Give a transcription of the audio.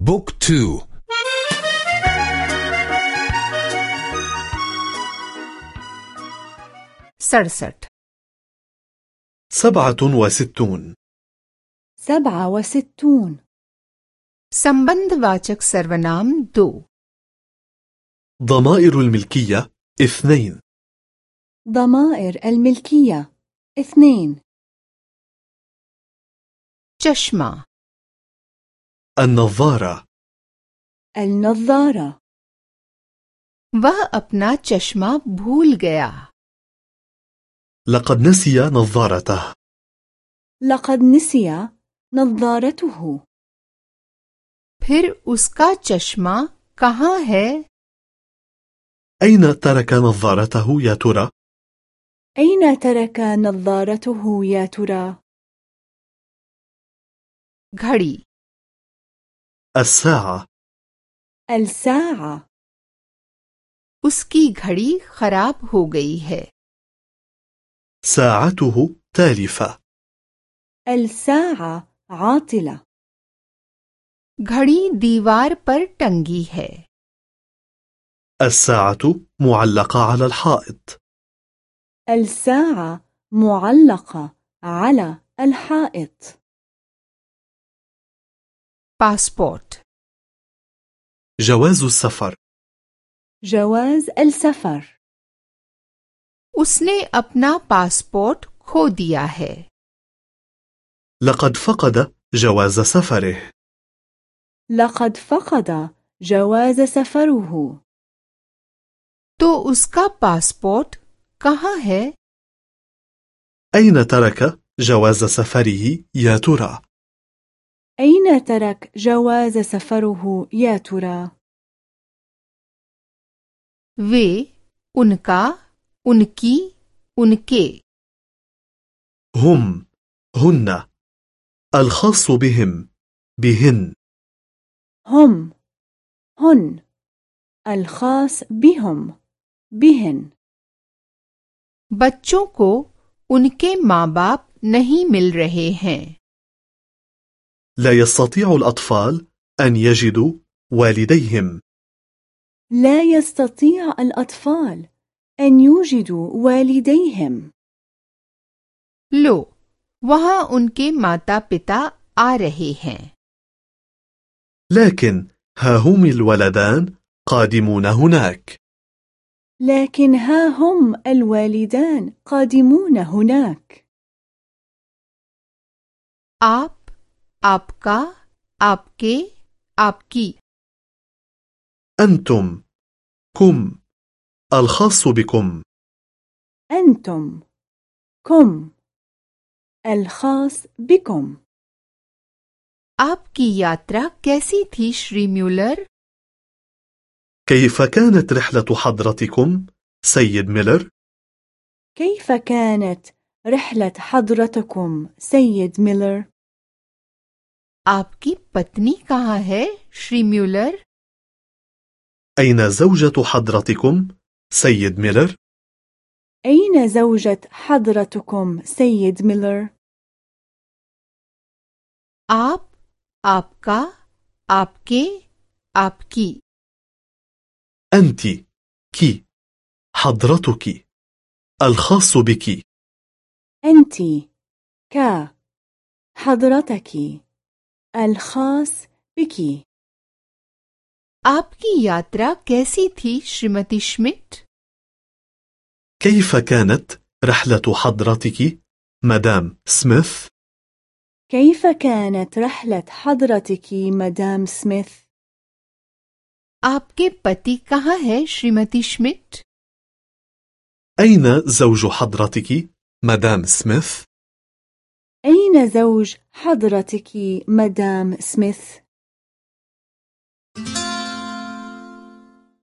book two. सड़सठ. سبعة وستون. سبعة وستون. सम्बन्धवाचक सर्वनाम दो. ضمائر الملكية اثنين. ضمائر الملكية اثنين. چشمہ. النظارة النظارة वह अपना चश्मा भूल गया لقد نسي نظارته لقد نسي نظارته फिर उसका चश्मा कहाँ है أين ترك نظارته يا ترى؟ أين ترك نظارته يا ترى؟ घड़ी الساعة الساعة उसकी घड़ी खराब हो गई है ساعته تالفة الساعة عاطلة घड़ी दीवार पर टंगी है الساعة معلقة على الحائط الساعة معلقة على الحائط पासपोर्ट جواز السفر جواز السفر उसने अपना पासपोर्ट खो दिया है لقد فقد جواز سفره لقد فقد جواز سفره तो उसका पासपोर्ट कहाँ है أين ترك جواز سفره يا ترى؟ أين ترك جواز سفره يا ترى؟ वे उनका उनकी उनके هم هن الخاص بهم بهن هم هن الخاص بهم بهن बच्चों को उनके माँ बाप नहीं मिल रहे हैं لا يستطيع الأطفال أن يجدوا والديهم لا يستطيع الأطفال أن يوجدوا والديهم लो वहाँ उनके माता पिता आ रहे हैं لكن ها هم الولدان قادمون هناك لكن ها هم الوالدان قادمون هناك आप आपका आपके आपकी أنتم كم الخاص بكم أنتم كم الخاص بكم आपकी यात्रा कैसी थी श्री म्यूलर كيف كانت رحلة حضرتكم سيد ميلر؟ كيف كانت رحلة حضرتكم سيد ميلر؟ आपकी पत्नी कहाँ है श्री म्यूलर أين زوجة حضرتكم سيد ميلر؟ أين زوجة حضرتكم سيد ميلر؟ आप आपका आपके आपकी أنت كي حضرتك الخاص بك أنت ك حضرتك الخاص بك आपकी यात्रा कैसी थी श्रीमती श्मिट كيف كانت رحلة حضرتك مدام سميث؟ كيف كانت رحلة حضرتك مدام سميث؟ आपके पति कहाँ है श्रीमती श्मिट أين زوج حضرتك مدام سميث؟ أين زوج حضرتك مدام سميث؟